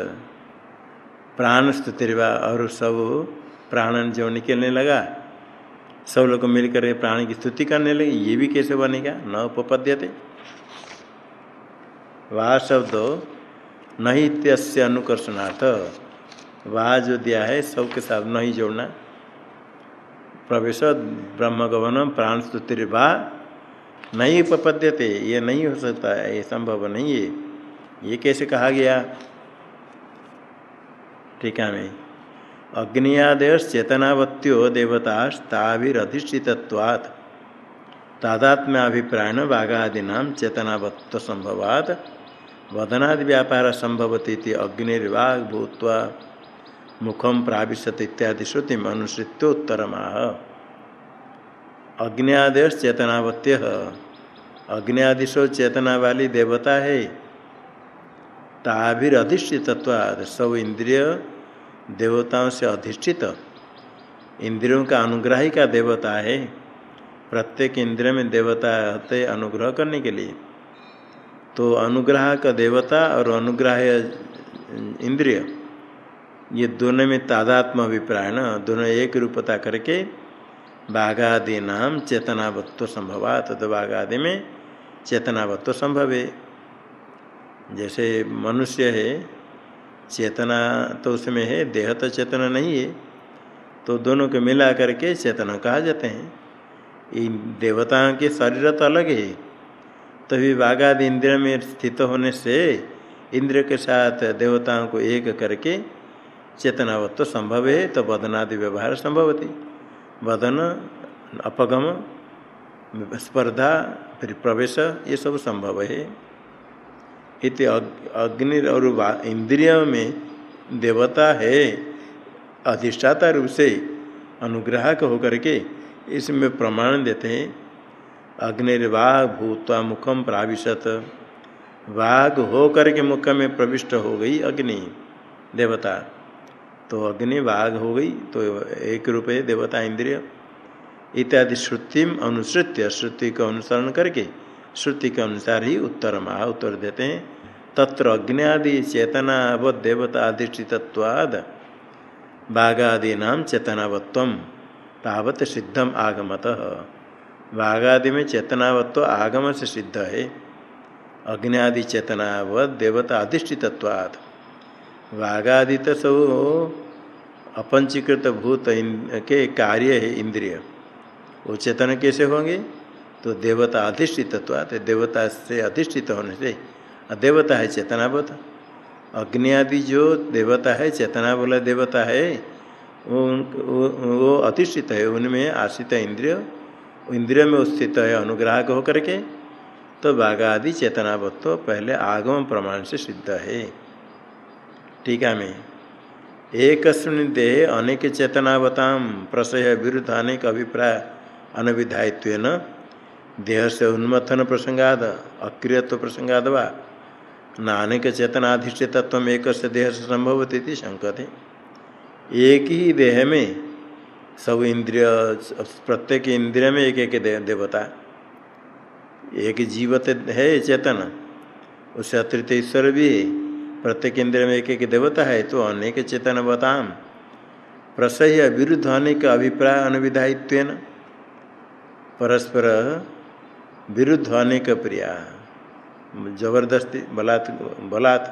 प्राण स्तुतिर्वा और सब प्राण जो निकलने लगा। सब लोग मिलकर प्राण की स्तुति करने लगे। ये भी कैसे बनेगा? न उपपद्य थे वाह शब्द नहीं त्यस्य अनुकर्षणार्थ। वाह जो दिया है, सबके साथ नहीं जोड़ना। प्रवेश ब्रह्म गवन प्राण स्तुति वाह नहीं उपपद्यते। ये नहीं हो सकता है ये संभव नहीं है। ये कैसे कहा गया? टीका में। अग्नियादय चेतनावत्यो तादात्म्याभिप्रायण बाघादीना चेतनावत्व संभवाद वदनादि व्यापार संभवती अग्निर्वाग भूत्वा मुखम प्राविशत इत्यादि श्रुति अनुसृत्योत्तरमाह अग्नियादेश चेतनावत्य अग्नियादिशो चेतना वाली देवता है। ताभिर अधिष्ठित सब इंद्रिय देवताओं से अधिष्ठित। इंद्रियों का अनुग्राही का देवता है। प्रत्येक इंद्रिय में देवता होते अनुग्रह करने के लिए। तो अनुग्रह का देवता और अनुग्रह इंद्रिय, ये दोनों में तादात्म अभिप्राय न, दोनों एक रूपता करके बाघादि नाम चेतनावत्व संभवात तो बाघादि में चेतनावत्व संभव। है जैसे मनुष्य है, चेतना तो उसमें है, देह तो चेतना नहीं है तो दोनों को मिला करके चेतना कहा जाते हैं। इन देवताओं के शरीर तो अलग है तभी तो बाघादि इंद्र में स्थित होने से इंद्र के साथ देवताओं को एक करके चेतनावत्व संभव है तो बदनादि व्यवहार संभव थी बदन अपगम, स्पर्धा, फिर प्रवेश, ये सब संभव है। इत अग्नि और इंद्रियों में देवता है, अधिष्ठाता रूप से अनुग्राहक होकर के इसमें प्रमाण देते हैं। अग्निर्वाग भूतवा मुखम प्राविशत। वाघ हो करके मुख में प्रविष्ट हो गई अग्नि। देवता तो अग्नि वाघ हो गई तो एक रूप है देवता इंद्रिय। इत्यादि श्रुतिम अनुसृत्य, श्रुति को अनुसरण करके, श्रुति के अनुसार ही उत्तर महा उत्तर देते हैं। तत्र अग्नियादि चेतना अवध देवता अधिष्ठितवाद बाघादीना चेतनावत्व, तावत सिद्धम आगमत। बाघादि में चेतनावत्व आगम से सिद्ध है अग्नि चेतनावत देवता अधिष्ठितवाद वाघादि तो सब अपंचीकृत भूत के कार्य है इंद्रिय। वो चेतन कैसे होंगे? तो देवता अधिष्ठित देवता से अधिष्ठित होने से। देवता है चेतनावत। अग्नि आदि जो देवता है चेतना वाला देवता है, वो वो अधिष्ठित है, उनमें आश्रित इंद्रिय। इंद्रिय में स्थित है, अनुग्राहक होकर के तो बाघ आदि चेतनावत्व पहले आगम प्रमाण से सिद्ध है। टीका में। एक देह अनेक चेतनावता प्रसय विरुद्ध अनेक अभिप्राय अनविधायित्व न देह से उन्मथन प्रसंगाद, अक्रियत्व प्रसंगाद वा न अनेक चेतनाधिष्ठितत्व एक देह से संभवती शंकते एक ही देह में सब इंद्रिय प्रत्येक इंद्रिय में एक एक देवता एक जीवत है चेतन उससे अतिरिक्त ईश्वर भी प्रत्येक इंद्र में एक एक देवता है तो अनेक चेतन बताम प्रसह्य विरुद्ध अनेक अभिप्राय अनुविधायित्व परस्पर विरुद्ध अनेक प्रिया। ज़बरदस्ती बलात् बलात्,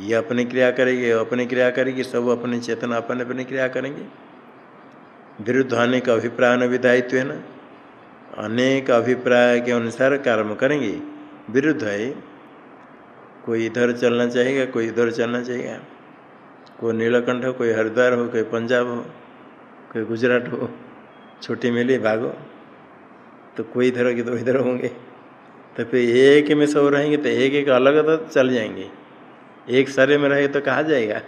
ये अपनी क्रिया करेगी अपनी क्रिया करेगी, सब अपनी चेतना, अपने अपनी क्रिया करेंगे। विरुद्ध अनेक अभिप्राय अनुविधायित्व है ना? अनेक अभिप्राय के अनुसार कर्म करेंगे। विरुद्ध है। कोई इधर चलना चाहेगा, कोई इधर चलना चाहेगा। कोई नीलकंठ हो, कोई हरिद्वार हो, कोई पंजाब हो, कोई गुजरात हो, छुट्टी मिली, भागो। तो कोई इधर की तो इधर होंगे। तो फिर एक में सब रहेंगे तो एक एक अलग तो चल जाएँगे। एक सरे में रहेगा तो कहा जाएगा?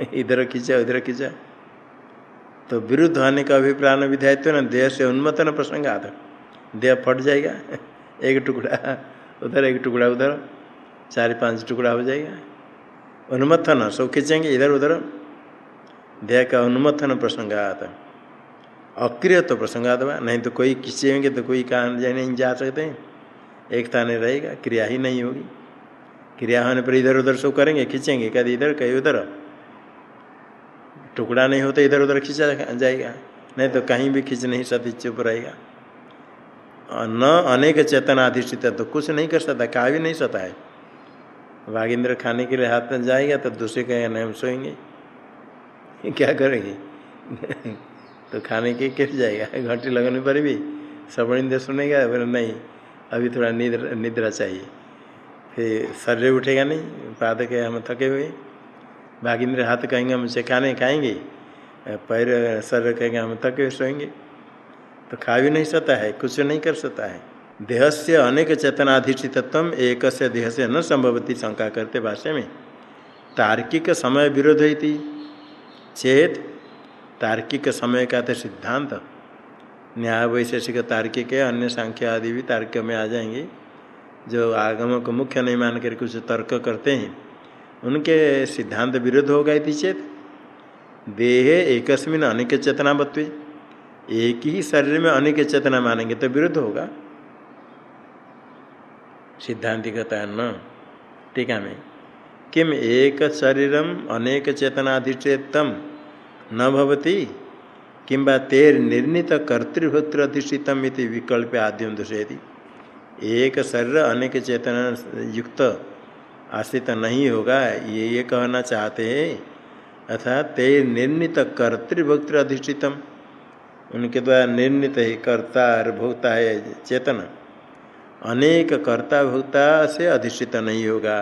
इधर खींचा, उधर खींचा। तो विरुद्ध होने का अभिप्राय विधायित्व ना, देह से उन्मतन प्रसंग आता। देह फट जाएगा, एक टुकड़ा, उधर एक टुकड़ा, उधर चार पाँच टुकड़ा हो जाएगा। उन्मथन सब खींचेंगे, इधर उधर। देह का प्रसंग आता। अक्रिय तो प्रसंग प्रसंगात नहीं तो कोई खींचेंगे तो कोई कहा जाए नहीं जा सकते। हैं एक थाने रहेगा, क्रिया ही नहीं होगी। क्रिया होने पर इधर उधर सब करेंगे, खींचेंगे, कभी इधर कहीं उधर। टुकड़ा नहीं होता इधर उधर खींचा जाएगा। नहीं तो कहीं भी खींच नहीं सकती चुप रहेगा। न अनेक चेतना अधिष्ठित तो कुछ नहीं कर सकता, कहा भी नहीं सकता है। बाघिंद्र खाने के लिए हाथ में जाएगा तो दूसरे कहेगा नहीं हम सोएँगे। क्या करेंगे? तो खाने के कैसे जाएगा? घंटी लगाने पर भी श्रवण सुनेगा, बोले, नहीं, अभी थोड़ा निद्रा निद्रा चाहिए। फिर शरीर उठेगा नहीं पाद के हम थके हुए। बाघिंद्र हाथ कहेंगे, हम से खाने खाएँगे। पैर सर कहेंगे, हम तक सोएँगे। तो खा भी नहीं सकता है, कुछ नहीं कर सकता है। देह से अनेक चेतनाधिष्ठितत्व एक से देह से न संभवती शंका करते भाष्य में। तार्किक समय विरोध थी चेत तार्किक समय का तो सिद्धांत। न्याय, वैशेषिक तार्किक है अन्य संख्या आदि भी तार्किक में आ जाएँगे। जो आगमों को मुख्य नहीं मान कर कुछ तर्क करते हैं। उनके सिद्धांत विरुद्ध होगा थी चेत। देह एकस्मिन अनेक चेतना बत्वे एक ही शरीर में अनेक चेतना मानेंगे तो विरुद्ध होगा। सिद्धांति कहता है, न टीका में। किम एक शरीरम अनेक चेतनाधिष्ठितम न भवती? किंबा तेर निर्णित कर्तृभूत्र अधिष्ठितम विकल्प आद्यम दूषयती एक शरीर अनेक चेतना युक्त आश्रित नहीं होगा, ये ये कहना चाहते हैं। अर्थात ते निर्णित कर्तृभोक्त अधिष्ठितम। उनके द्वारा निर्णित ही कर्ता और भोक्ता है चेतन। अनेक कर्ता भोक्ता से अधिष्ठित नहीं होगा,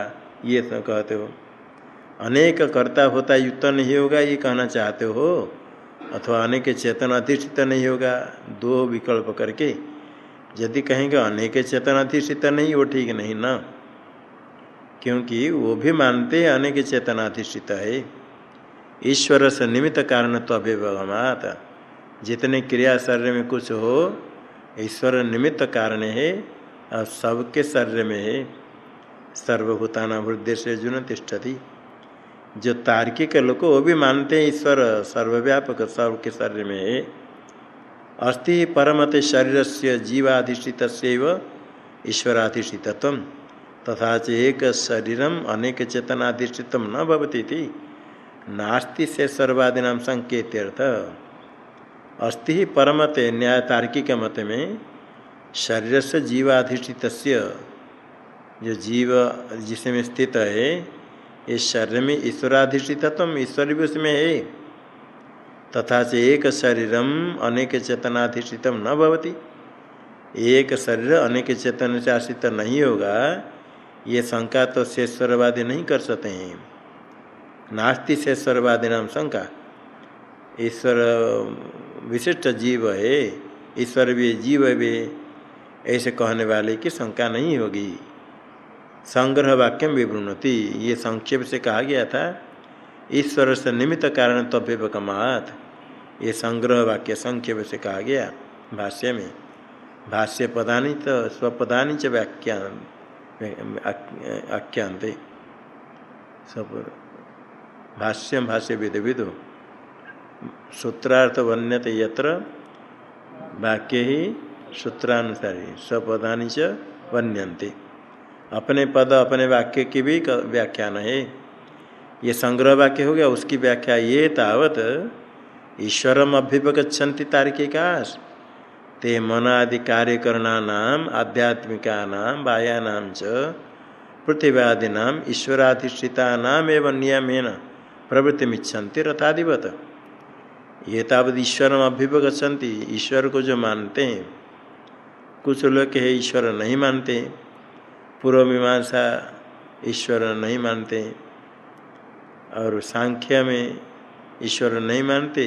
ये तो कहते हो। अनेक कर्ता होता युक्त नहीं होगा, ये कहना चाहते हो। अथवा अनेक चेतन अधिष्ठित नहीं होगा, दो विकल्प करके। यदि कहेंगे अनेक चेतन अधिष्ठित नहीं, वो ठीक नहीं ना। क्योंकि वो भी मानते हैं, अनेक चेतनाधिष्ठित है। ईश्वर से निमित्त कारण तो अभिभवमात। जितने क्रिया शरीर में कुछ हो, ईश्वर निमित्त कारण है और सबके शरीर में है। सर्वभूताना वृद्धि से जुन तिष्ठती। जो तार्किक लोग, वो भी मानते हैं ईश्वर सर्वव्यापक सबके शरीर में है। अस्थि परमत शरीर से जीवाधिष्ठित ईश्वराधिष्ठितत्व तथा च एक शरीरम अनेक चेतनाधिष्ठित न भवती नास्ति से सर्वादीना संकेत्यर्थ। अस्थि ही परमते न्याय तार्किक मत में शरीर से जीवाधिष्ठित जो जीव, जिसमें स्थित है इस शरीर में ईश्वराधिष्ठितत्व, ईश्वर भी उसमें है। तथा से एक शरीरम अनेक चेतनाधिष्ठित न भवती। एक शरीर अनेक चेतन से आश्रित नहीं होगा ये शंका तो शेषरवादी नहीं कर सकते हैं। नास्ति शेषरवादी नाम शंका। ईश्वर विशिष्ट जीव है ईश्वर भी जीव भी, ऐसे कहने वाले की शंका नहीं होगी। संग्रह वाक्यम विवृणति, ये संक्षेप से कहा गया था। ईश्वर से निमित्त कारण तव्यपकमात ये संग्रह वाक्य संक्षेप से कहा गया भाष्य में। भाष्य पदानी तो स्वपदानी च व्याख्यान। आख्यांत सब भाष्यम भाष्य विद विदो सूत्रार्थ वन्यते यत्र, वाक्य ही सूत्रानुसारी, स्वपदानी च वन्यंते अपने पद, अपने वाक्य की भी व्याख्यान है। ये संग्रह वाक्य हो गया, उसकी व्याख्या ये तावत, ईश्वरम अभ्युपगछन्ति तार्किका ते मनादि कार्यकरणानाम आध्यात्मिका नाम बाह्यानाम च पृथ्व्यादीना ईश्वराधिष्ठिता नाम एवं नियमेन रथाधिपत। ये तावत ईश्वरम अभ्युपगछन्ति ईश्वर को जो मानते। हैं कुछ लोग है ईश्वर नहीं मानते। पूर्व मीमांसा ईश्वर नहीं मानते। और सांख्य में ईश्वर नहीं मानते।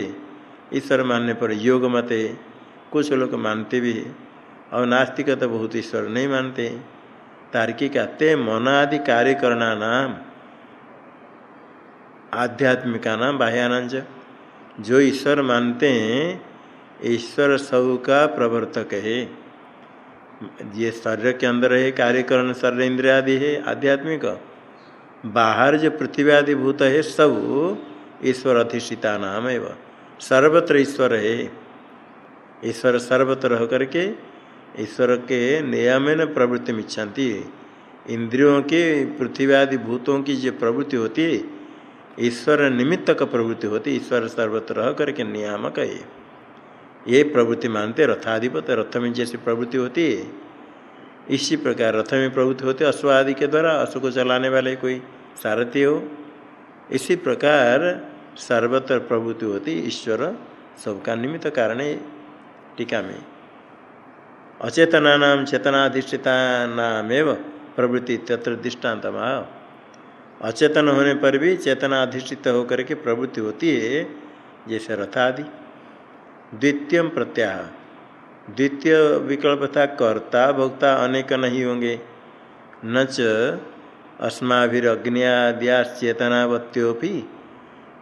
ईश्वर मानने पर योग मते। कुछ लोग मानते भी और नास्तिक तो बहुत ईश्वर नहीं मानते तार्किक आते मनादि कार्य करना नाम, आध्यात्मिका नाम बाह्यानांच जो ईश्वर मानते हैं, ईश्वर सब का प्रवर्तक है। ये शरीर के अंदर है, कार्यकरण शरीर इंद्र आदि है, आध्यात्मिक। बाहर जो पृथ्वी आदि भूत है, सब ईश्वर अधिष्ठिता नाम है सर्वत्र ईश्वर है। ईश्वर सर्वत्र रह करके ईश्वर के नियम न प्रवृत्ति मिच्छाती इंद्रियों के पृथ्वी आदि भूतों की जो प्रवृत्ति होती है, ईश्वर निमित्त का प्रवृत्ति होती ईश्वर सर्वत्र रह करके नियामक है। ये प्रवृत्ति मानते रथाधिपत, रथ में जैसी प्रवृत्ति होती है। इसी प्रकार रथ में प्रवृत्ति होती अश्व आदि के द्वारा, अश्व को चलाने वाले कोई सारथी हो। इसी प्रकार सर्वत्र प्रवृत्ति होती ईश्वर सबका निमित्त कारण है। टीका में। अचेतना नाम चेतनाधिष्ठिता नामेव प्रवृत्ति तत्र दृष्टांत अचेतन होने पर भी चेतना अधिष्ठित होकर के प्रवृत्ति होती है, जैसे रथादि। द्वितीय प्रत्याह। द्वितीय विकल्प था कर्ता, भोक्ता अनेक नहीं होंगे। न च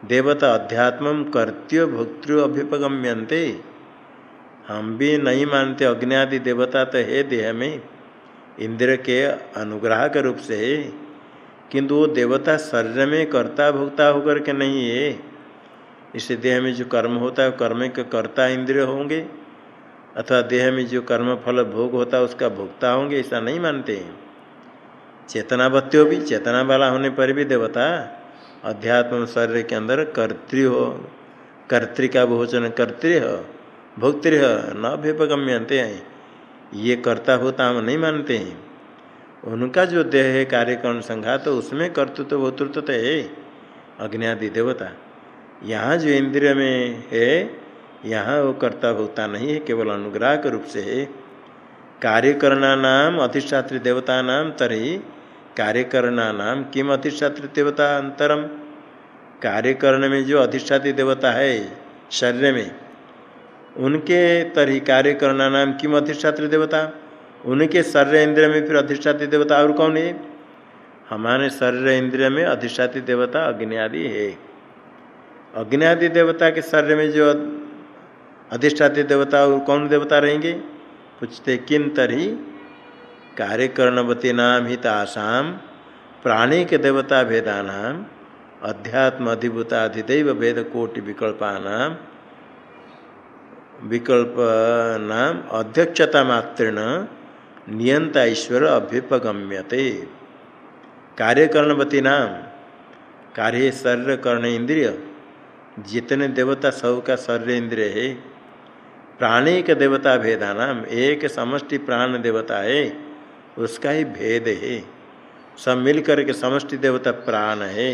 देवता अध्यात्म कर्त्य भोक्तृ अभ्युपगम्यंते हम भी नहीं मानते अग्नि आदि देवता तो है देह में, इंद्र के अनुग्रह के रूप से। है किंतु वो देवता शरीर में कर्ता भोक्ता होकर के नहीं है। इस देह में जो कर्म होता है, कर्म के कर्ता इंद्रिय होंगे, अथवा देह में जो कर्म फल भोग होता है, उसका भोक्ता होंगे, ऐसा नहीं मानते। हैं चेतनावत्यो भी चेतना वाला होने पर भी देवता अध्यात्म शरीर के अंदर कर्तृ हो कर्तिका भोजन कर्तृ हो। भोक्तृ न अभ्युपगम्यंते हैं ये कर्ता होता हम नहीं मानते। हैं उनका जो देह है कार्यकरण संघात तो उसमें कर्तृत्व भोतृत्व तो है। अग्नि देवता, यहाँ जो इंद्रिय में है, यहाँ वो कर्ता भोक्ता नहीं है, केवल अनुग्रह के रूप से है। कार्यकरणा नाम अधिष्ठात्री देवता नाम तरी कार्यकरणा नाम किम अधिष्ठात्री देवता अंतरम। कार्यकरण में जो अधिष्ठात्री देवता है, शरीर में उनके तरी कार्यकरणा नाम किम अधिष्ठात्री देवता? उनके शरीर इंद्रिय में फिर अधिष्ठात्री देवता और कौन है? हमारे शरीर इंद्रिय में अधिष्ठात्री देवता अग्नि आदि है। अग्नि आदि देवता के शरीर में जो अधिष्ठात्री देवता और कौन देवता रहेंगे? पूछते, किन तरी कार्यकरणवती नाम हितासाम, प्राणी के देवता भेदानाम, अध्यात्म अधिभूताधिदेव वेद कोटि विकल्पानाम विकल्प नाम अध्यक्षता मात्रेण नियंता ईश्वर अभ्युपगम्यते। कार्यकरणवती नाम कार्य शरीर कर्ण इंद्रिय जितने देवता सब का शरीर इंद्रिय है प्राणी के देवता भेदा नाम एक समष्टि प्राण देवता है, उसका ही भेद है। सब मिल के समष्टि देवता प्राण है,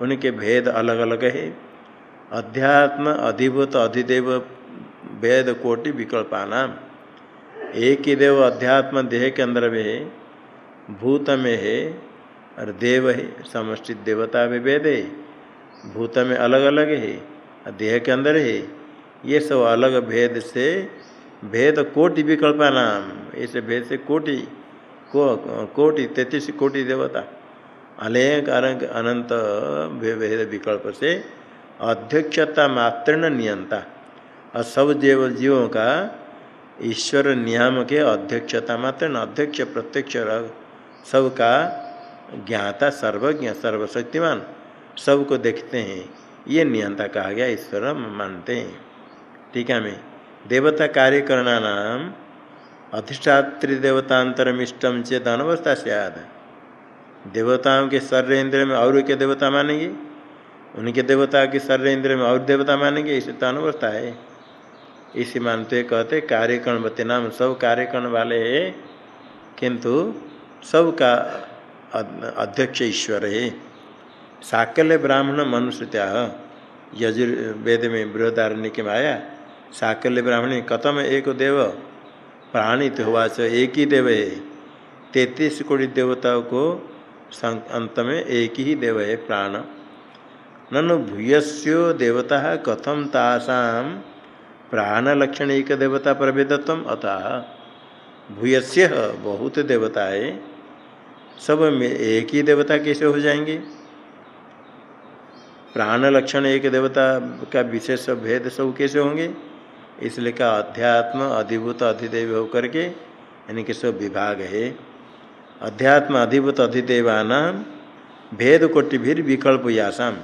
उनके भेद अलग अलग है। अध्यात्म अधिभूत अधिदेव वेद कोटि विकल्पानाम एक ही देव अध्यात्म देह के अंदर में है, भूत में है, और देव है, समष्टि देवता में वेद है, भूत में अलग अलग है, और देह के अंदर है। ये सब अलग भेद से, भेद कोटि विकल्पा नाम भेद से कोटि, को, कोटि, तैतीस कोटि देवता, अनेक अनंत भेद विकल्प से अध्यक्षता मात्र नियंता। और सब जीव जीवों का ईश्वर नियम के अध्यक्षता मात्र न, अध्यक्ष, प्रत्यक्ष सबका ज्ञाता, सर्वज्ञ, सर्वशक्तिमान, सबको देखते हैं। ये नियंता कहा गया, ईश्वर मानते हैं। टीका में देवता कार्य करना नाम अधिष्ठात्री देवतांतरमिष्टम चेत अनवस्था याद देवताओं के सर्व इंद्र में और के देवता मानेंगे? उनके देवता के सर्व इंद्र में और देवता मानेंगे? इसे तो अनवस्था है। इसे मानते कहते, कार्यकरण बते नाम, सब कार्यकरण वाले किंतु सब का अध्यक्ष ईश्वर है। साकल्य ब्राह्मण मनुष्यत्या यजुर्वेद में बृहदारण्य के माया, साकल्य ब्राह्मणी कथम एक देव, प्राणित हुआ च एक ही देव है। तैतीस कोटि देवताओं को अंत में एक ही देव है प्राण। ननु भूयस्यो देवता कथम तासाम प्राण लक्षण एक देवता प्रभेदत्व अतः भूयस्य बहुत देवता है सब में एक ही देवता कैसे हो जाएँगे? प्राण लक्षण एक देवता का विशेष भेद सब कैसे होंगे? इसलिए का अध्यात्म अधिभूत अधिदेव होकर के, यानी कि सब विभाग है। अध्यात्म अधिभूत अधिदेवाना भेद कोटि भी विकल्प यासाम।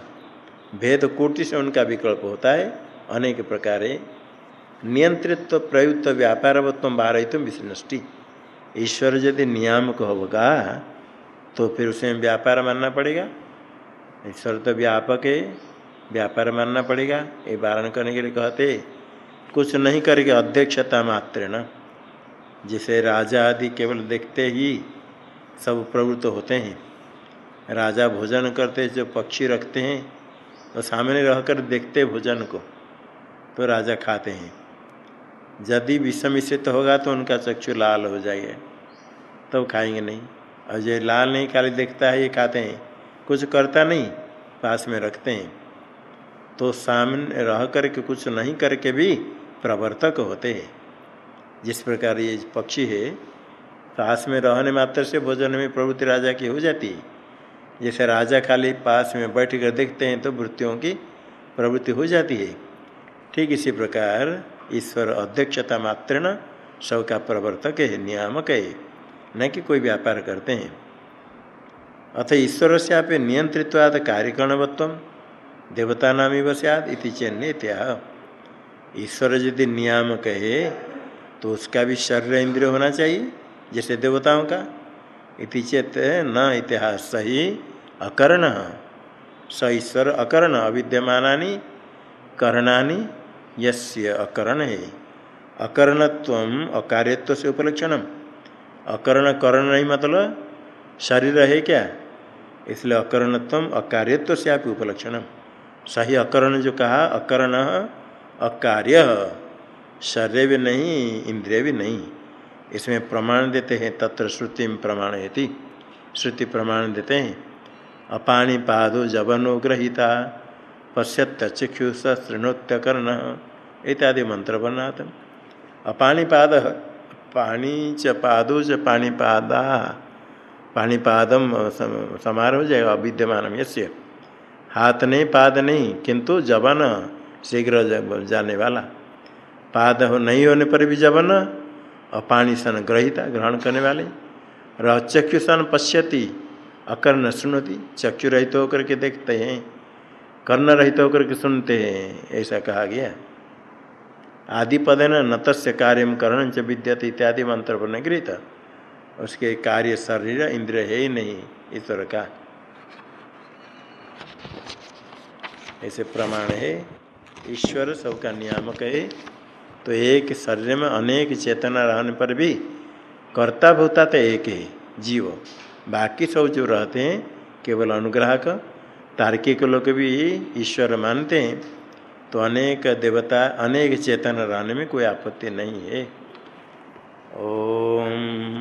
भेद कोटि से उनका विकल्प होता है। अनेक प्रकार नियंत्रित्व प्रयुक्त व्यापारवत्व बारहित विष्णष्टि ईश्वर यदि नियामक होगा तो फिर उसे व्यापार मानना पड़ेगा। ईश्वर तो व्यापक है, व्यापार मानना पड़ेगा। ये वारण करने के लिए कहते कुछ नहीं करके अध्यक्षता मात्र न। जिसे राजा आदि केवल देखते ही सब प्रवृत्त होते हैं। राजा भोजन करते, जो पक्षी रखते हैं तो सामने रहकर देखते भोजन को तो राजा खाते हैं। यदि विषमिश्रित होगा तो उनका चक्षु लाल हो जाएगा। तब तो खाएँगे नहीं। और जो लाल नहीं खाली देखता है, ये खाते हैं, कुछ करता नहीं, पास में रखते हैं। तो सामने रह करके, कुछ नहीं करके भी प्रवर्तक होते हैं। जिस प्रकार ये पक्षी है, पास में रहने मात्र से भोजन में प्रवृत्ति राजा की हो जाती है। जैसे राजा खाली पास में बैठ कर देखते हैं तो वृत्तियों की प्रवृत्ति हो जाती है। ठीक इसी प्रकार ईश्वर अध्यक्षता मात्र न सब का प्रवर्तक है, नियामक है, न कि कोई व्यापार करते हैं। अथ ईश्वर से आप नियंत्रित्वाद कार्यकरणवत्व देवता नाम सद इति चेन्य ईश्वर यदि नियामक है तो उसका भी शरीर इंद्रिय होना चाहिए, जैसे देवताओं का। इति चेत न इतिहास सही अकर्ण। स ईश्वर अकर्ण अविद्यमानी करणानी यस्य अकरण है। अकर्णत्व अकार्यत्व से उपलक्षणम। अकर्ण कर्ण नहीं मतलब शरीर है क्या? इसलिए अकर्णत्व अकार्यत्व से आप उपलक्षणम। सही अकरण जो कहा, अकर्ण अकार्य। शरीर भी नहीं, इंद्रिय भी नहीं। इसमें प्रमाण देते हैं, तत्र श्रुति प्रमाण श्रुति प्रमाण देते हैं। अपाणी पादो जबनो ग्रहिता। पश्यत चक्षुष शृणोत्य कर्ण इत्यादि मंत्र बनाते अपाणीपाद, पाणी च पादो च पाणीपादा पाणीपादम समारोह जाएगा अविद्यमान यश्य हाथ नहीं पाद नहीं किंतु जबन शीघ्र जाने वाला। पाद हो, नहीं होने पर भी जबन और पानी सन ग्रहिता, ग्रहण करने वाले। और चक्षु सन पश्यति, अकर्ण सुनती चक्षु रहित होकर के देखते हैं। कर्ण रहित होकर के सुनते हैं, ऐसा कहा गया। आदि पद न नतस्य कार्य करण च विद्यत इत्यादि मंत्र पर गृहित उसके कार्य शरीर, इंद्र है ही नहीं ईश्वर का। ऐसे प्रमाण है, ईश्वर सबका नियामक है। तो एक शरीर में अनेक चेतना रहने पर भी कर्ता भूता तो एक है, जीव। बाकी सब जो रहते हैं, केवल अनुग्राहक तार्किक लोग भी ईश्वर मानते हैं तो अनेक देवता, अनेक चेतन रहने में कोई आपत्ति नहीं है। ओम।